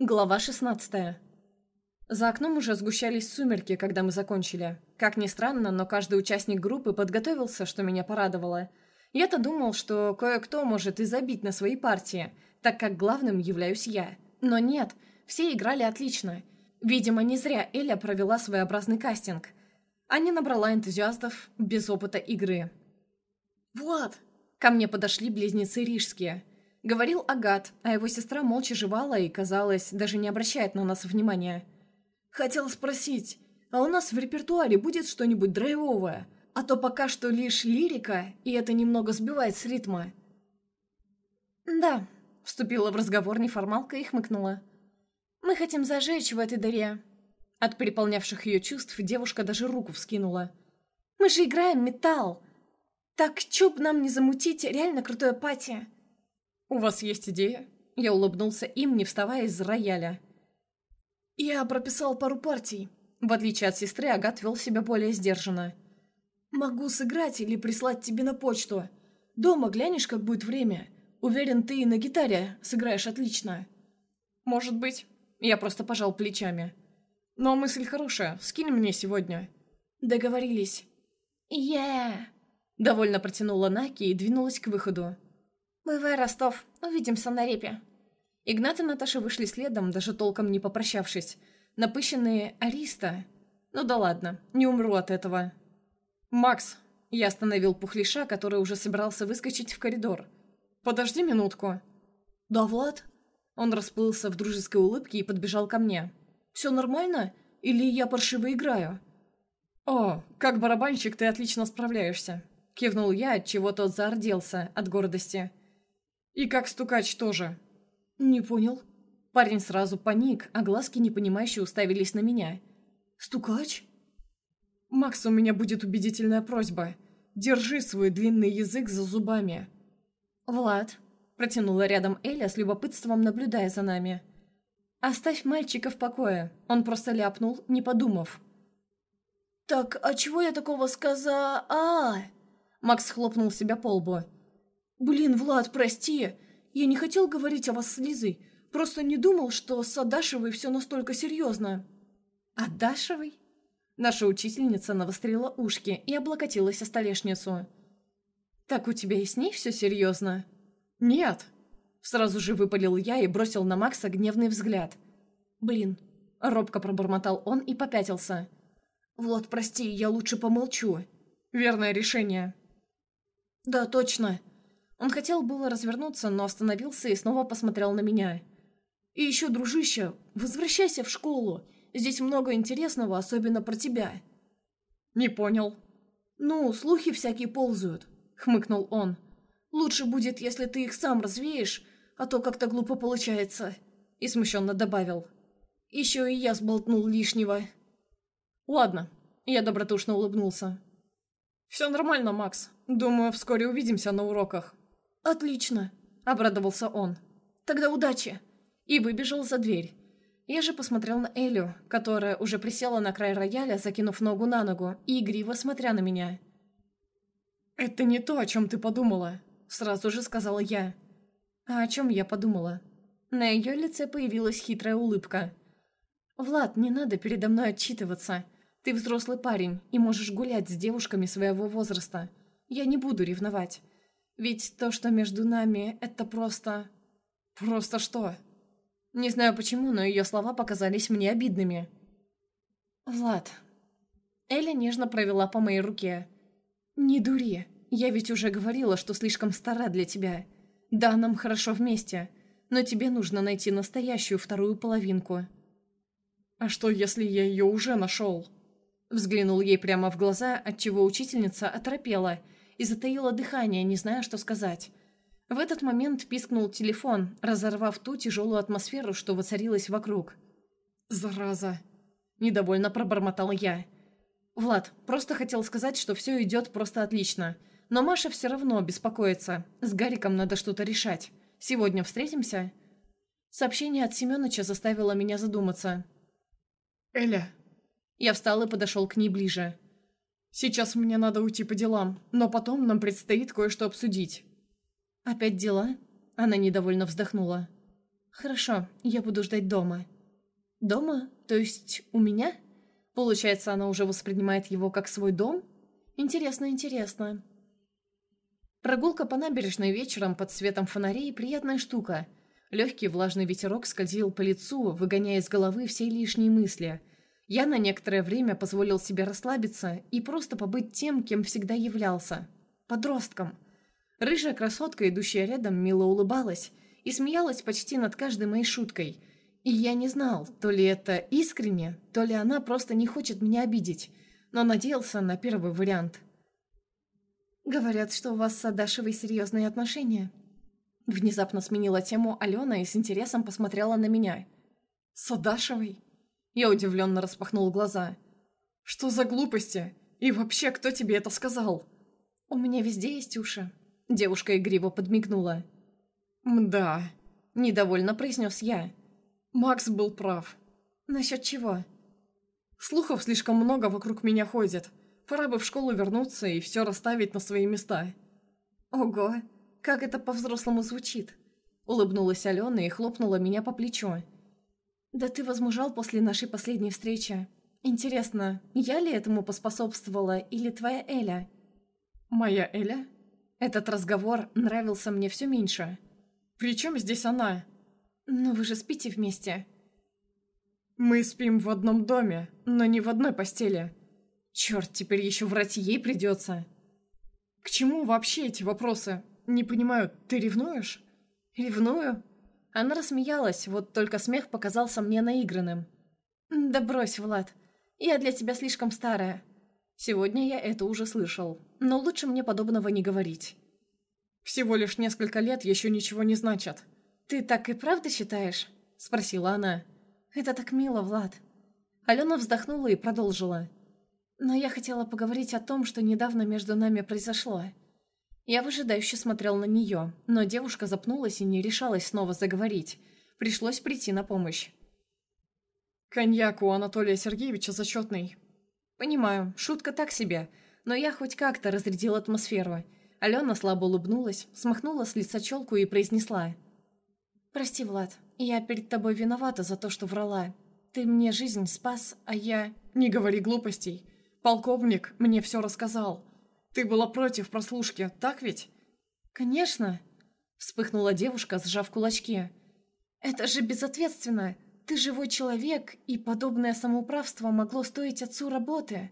Глава 16 За окном уже сгущались сумерки, когда мы закончили. Как ни странно, но каждый участник группы подготовился, что меня порадовало. Я-то думал, что кое-кто может и забить на свои партии, так как главным являюсь я. Но нет, все играли отлично. Видимо, не зря Эля провела своеобразный кастинг. А не набрала энтузиастов без опыта игры. «Влад!» Ко мне подошли близнецы рижские – Говорил Агат, а его сестра молча жевала и, казалось, даже не обращает на нас внимания. «Хотел спросить, а у нас в репертуаре будет что-нибудь драйвовое? А то пока что лишь лирика, и это немного сбивает с ритма». «Да», — вступила в разговор неформалка и хмыкнула. «Мы хотим зажечь в этой дыре». От переполнявших ее чувств девушка даже руку вскинула. «Мы же играем металл! Так чё б нам не замутить реально крутое пати?» «У вас есть идея?» Я улыбнулся им, не вставая из рояля. «Я прописал пару партий». В отличие от сестры, Агат вел себя более сдержанно. «Могу сыграть или прислать тебе на почту. Дома глянешь, как будет время. Уверен, ты и на гитаре сыграешь отлично». «Может быть». Я просто пожал плечами. «Но мысль хорошая. Скинь мне сегодня». «Договорились». «Yeah!» Довольно протянула Наки и двинулась к выходу. «Бывай, Ростов, увидимся на репе». Игнат и Наташа вышли следом, даже толком не попрощавшись. Напыщенные «Ариста». Ну да ладно, не умру от этого. «Макс!» Я остановил пухлиша, который уже собирался выскочить в коридор. «Подожди минутку». «Да, Влад?» Он расплылся в дружеской улыбке и подбежал ко мне. «Все нормально? Или я паршиво играю?» «О, как барабанщик ты отлично справляешься!» Кивнул я, от чего тот зарделся от гордости. «И как стукач тоже». «Не понял». Парень сразу паник, а глазки непонимающе уставились на меня. «Стукач?» «Макс, у меня будет убедительная просьба. Держи свой длинный язык за зубами». «Влад», — протянула рядом Эля с любопытством, наблюдая за нами. «Оставь мальчика в покое. Он просто ляпнул, не подумав». «Так, а чего я такого сказа... а, -а, -а Макс хлопнул себя по лбу. «Блин, Влад, прости. Я не хотел говорить о вас с Лизой. Просто не думал, что с Адашевой все настолько серьезно». «Адашевой?» Наша учительница навострила ушки и облокотилась о столешницу. «Так у тебя и с ней все серьезно?» «Нет!» Сразу же выпалил я и бросил на Макса гневный взгляд. «Блин!» Робко пробормотал он и попятился. «Влад, прости, я лучше помолчу». «Верное решение». «Да, точно!» Он хотел было развернуться, но остановился и снова посмотрел на меня. «И еще, дружище, возвращайся в школу. Здесь много интересного, особенно про тебя». «Не понял». «Ну, слухи всякие ползают», — хмыкнул он. «Лучше будет, если ты их сам развеешь, а то как-то глупо получается», — и смущенно добавил. «Еще и я сболтнул лишнего». «Ладно», — я добродушно улыбнулся. «Все нормально, Макс. Думаю, вскоре увидимся на уроках». «Отлично», — обрадовался он. «Тогда удачи!» И выбежал за дверь. Я же посмотрел на Элю, которая уже присела на край рояля, закинув ногу на ногу, и игриво смотря на меня. «Это не то, о чем ты подумала», — сразу же сказала я. А о чем я подумала? На ее лице появилась хитрая улыбка. «Влад, не надо передо мной отчитываться. Ты взрослый парень и можешь гулять с девушками своего возраста. Я не буду ревновать. Ведь то, что между нами, это просто... Просто что? Не знаю почему, но ее слова показались мне обидными. Влад. Эля нежно провела по моей руке. Не дури. Я ведь уже говорила, что слишком стара для тебя. Да, нам хорошо вместе, но тебе нужно найти настоящую вторую половинку. А что, если я ее уже нашел? Взглянул ей прямо в глаза, отчего учительница оторопела – и затаила дыхание, не зная, что сказать. В этот момент пискнул телефон, разорвав ту тяжелую атмосферу, что воцарилась вокруг. «Зараза!» – недовольно пробормотал я. «Влад, просто хотел сказать, что все идет просто отлично. Но Маша все равно беспокоится. С Гариком надо что-то решать. Сегодня встретимся?» Сообщение от Семёныча заставило меня задуматься. «Эля!» Я встал и подошел к ней ближе. Сейчас мне надо уйти по делам, но потом нам предстоит кое-что обсудить». «Опять дела?» Она недовольно вздохнула. «Хорошо, я буду ждать дома». «Дома? То есть у меня?» Получается, она уже воспринимает его как свой дом? Интересно, интересно. Прогулка по набережной вечером под светом фонарей – приятная штука. Легкий влажный ветерок скользил по лицу, выгоняя из головы все лишние мысли. Я на некоторое время позволил себе расслабиться и просто побыть тем, кем всегда являлся – подростком. Рыжая красотка, идущая рядом, мило улыбалась и смеялась почти над каждой моей шуткой. И я не знал, то ли это искренне, то ли она просто не хочет меня обидеть, но надеялся на первый вариант – «Говорят, что у вас с Адашевой серьезные отношения». Внезапно сменила тему Алена и с интересом посмотрела на меня. «С Адашевой?» Я удивленно распахнул глаза. «Что за глупости? И вообще, кто тебе это сказал?» «У меня везде есть уши». Девушка игриво подмигнула. «Мда», — недовольно произнес я. «Макс был прав». «Насчет чего?» «Слухов слишком много вокруг меня ходит. Пора бы в школу вернуться и все расставить на свои места. Ого, как это по-взрослому звучит. Улыбнулась Алена и хлопнула меня по плечу. Да ты возмужал после нашей последней встречи. Интересно, я ли этому поспособствовала или твоя Эля? Моя Эля? Этот разговор нравился мне все меньше. При чем здесь она? Ну вы же спите вместе. Мы спим в одном доме, но не в одной постели. Черт, теперь еще врать ей придется. К чему вообще эти вопросы? Не понимаю, ты ревнуешь? Ревную? Она рассмеялась, вот только смех показался мне наигранным. Да брось, Влад. Я для тебя слишком старая. Сегодня я это уже слышал, но лучше мне подобного не говорить. Всего лишь несколько лет еще ничего не значат. Ты так и правда считаешь? Спросила она. Это так мило, Влад. Алена вздохнула и продолжила. Но я хотела поговорить о том, что недавно между нами произошло. Я выжидающе смотрел на нее, но девушка запнулась и не решалась снова заговорить. Пришлось прийти на помощь. «Коньяк у Анатолия Сергеевича зачетный». «Понимаю, шутка так себе, но я хоть как-то разрядил атмосферу». Алена слабо улыбнулась, смахнула с лица челку и произнесла. «Прости, Влад, я перед тобой виновата за то, что врала. Ты мне жизнь спас, а я...» «Не говори глупостей. Полковник мне все рассказал. Ты была против прослушки, так ведь?» «Конечно!» — вспыхнула девушка, сжав кулачки. «Это же безответственно! Ты живой человек, и подобное самоуправство могло стоить отцу работы!»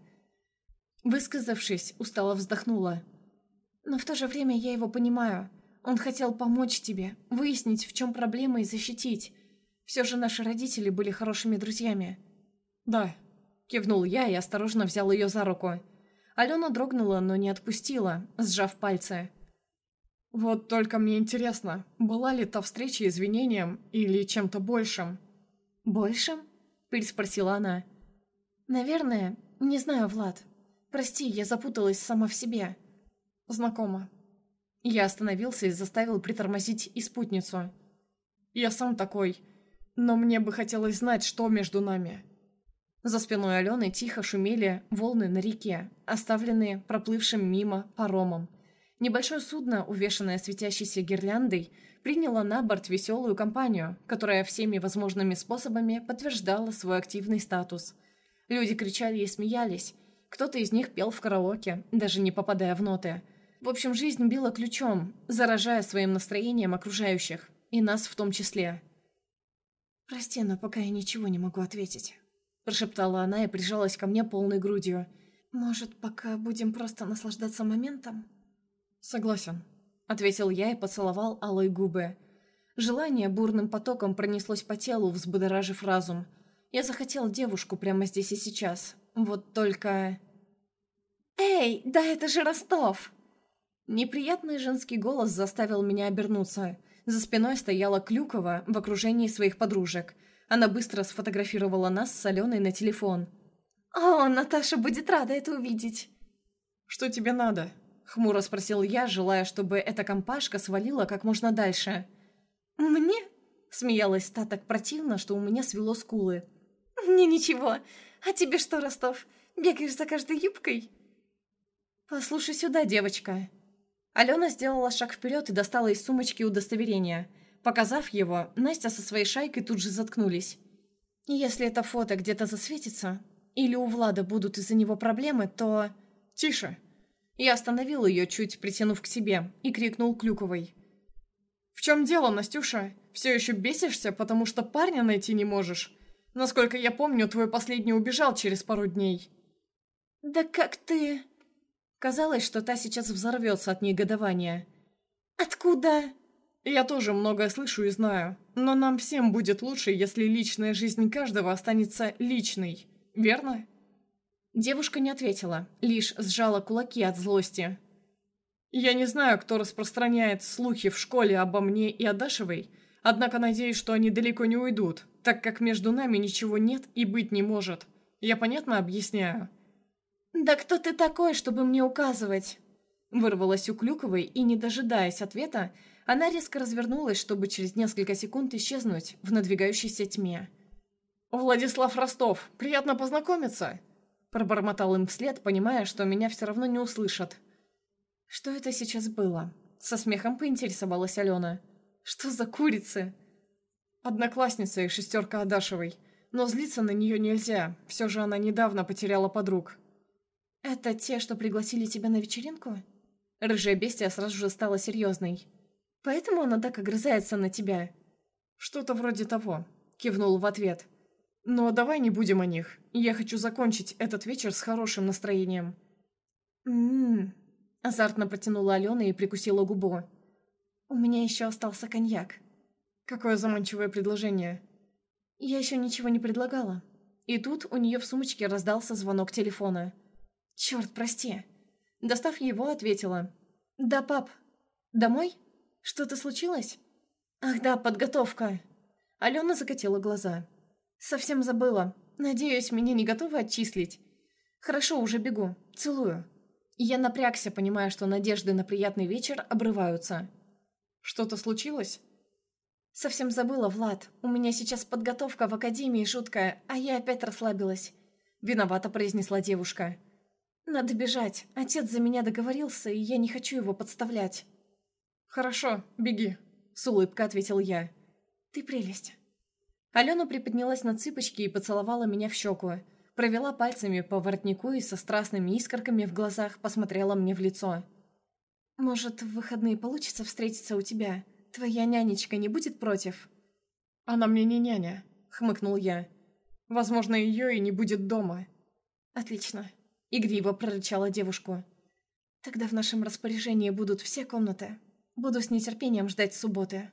Высказавшись, устало вздохнула. «Но в то же время я его понимаю. Он хотел помочь тебе, выяснить, в чем проблема и защитить. Все же наши родители были хорошими друзьями». «Да, Кивнул я и осторожно взял ее за руку. Алена дрогнула, но не отпустила, сжав пальцы. «Вот только мне интересно, была ли та встреча извинением или чем-то большим?» «Большим?» – переспросила она. «Наверное. Не знаю, Влад. Прости, я запуталась сама в себе». «Знакомо». Я остановился и заставил притормозить и спутницу. «Я сам такой, но мне бы хотелось знать, что между нами». За спиной Алены тихо шумели волны на реке, оставленные проплывшим мимо паромом. Небольшое судно, увешанное светящейся гирляндой, приняло на борт веселую компанию, которая всеми возможными способами подтверждала свой активный статус. Люди кричали и смеялись. Кто-то из них пел в караоке, даже не попадая в ноты. В общем, жизнь била ключом, заражая своим настроением окружающих, и нас в том числе. «Прости, но пока я ничего не могу ответить». Прошептала она и прижалась ко мне полной грудью. «Может, пока будем просто наслаждаться моментом?» «Согласен», — ответил я и поцеловал алые губы. Желание бурным потоком пронеслось по телу, взбудоражив разум. Я захотел девушку прямо здесь и сейчас. Вот только... «Эй, да это же Ростов!» Неприятный женский голос заставил меня обернуться. За спиной стояла Клюкова в окружении своих подружек — она быстро сфотографировала нас с Аленой на телефон. «О, Наташа будет рада это увидеть!» «Что тебе надо?» — хмуро спросил я, желая, чтобы эта компашка свалила как можно дальше. «Мне?» — смеялась та так противно, что у меня свело скулы. «Мне ничего. А тебе что, Ростов, бегаешь за каждой юбкой?» «Послушай сюда, девочка». Алена сделала шаг вперед и достала из сумочки удостоверение — Показав его, Настя со своей шайкой тут же заткнулись. «Если это фото где-то засветится, или у Влада будут из-за него проблемы, то...» «Тише!» Я остановил ее, чуть притянув к себе, и крикнул Клюковой. «В чем дело, Настюша? Все еще бесишься, потому что парня найти не можешь? Насколько я помню, твой последний убежал через пару дней». «Да как ты...» Казалось, что та сейчас взорвется от негодования. «Откуда?» «Я тоже многое слышу и знаю, но нам всем будет лучше, если личная жизнь каждого останется личной, верно?» Девушка не ответила, лишь сжала кулаки от злости. «Я не знаю, кто распространяет слухи в школе обо мне и о Дашевой, однако надеюсь, что они далеко не уйдут, так как между нами ничего нет и быть не может. Я понятно объясняю?» «Да кто ты такой, чтобы мне указывать?» Вырвалась у Клюковой, и, не дожидаясь ответа, она резко развернулась, чтобы через несколько секунд исчезнуть в надвигающейся тьме. «Владислав Ростов, приятно познакомиться!» Пробормотал им вслед, понимая, что меня все равно не услышат. «Что это сейчас было?» Со смехом поинтересовалась Алена. «Что за курицы?» «Одноклассница и шестерка Адашевой. Но злиться на нее нельзя, все же она недавно потеряла подруг. «Это те, что пригласили тебя на вечеринку?» Рыжая бестия сразу же стала серьезной. «Поэтому она так огрызается на тебя?» «Что-то вроде того», — кивнул в ответ. «Но давай не будем о них. Я хочу закончить этот вечер с хорошим настроением». «М-м-м», азартно протянула Алена и прикусила губу. «У меня еще остался коньяк». «Какое заманчивое предложение». «Я еще ничего не предлагала». И тут у нее в сумочке раздался звонок телефона. «Черт, прости». Достав его, ответила. «Да, пап. Домой? Что-то случилось?» «Ах да, подготовка». Алена закатила глаза. «Совсем забыла. Надеюсь, меня не готовы отчислить?» «Хорошо, уже бегу. Целую». Я напрягся, понимая, что надежды на приятный вечер обрываются. «Что-то случилось?» «Совсем забыла, Влад. У меня сейчас подготовка в академии жуткая, а я опять расслабилась». Виновато произнесла девушка. «Надо бежать. Отец за меня договорился, и я не хочу его подставлять». «Хорошо, беги», — с улыбкой ответил я. «Ты прелесть». Алена приподнялась на цыпочки и поцеловала меня в щеку. Провела пальцами по воротнику и со страстными искорками в глазах посмотрела мне в лицо. «Может, в выходные получится встретиться у тебя? Твоя нянечка не будет против?» «Она мне не няня», — хмыкнул я. «Возможно, ее и не будет дома». «Отлично», Игриво прорычала девушку. «Тогда в нашем распоряжении будут все комнаты. Буду с нетерпением ждать субботы».